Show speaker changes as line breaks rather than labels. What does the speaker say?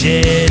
shit.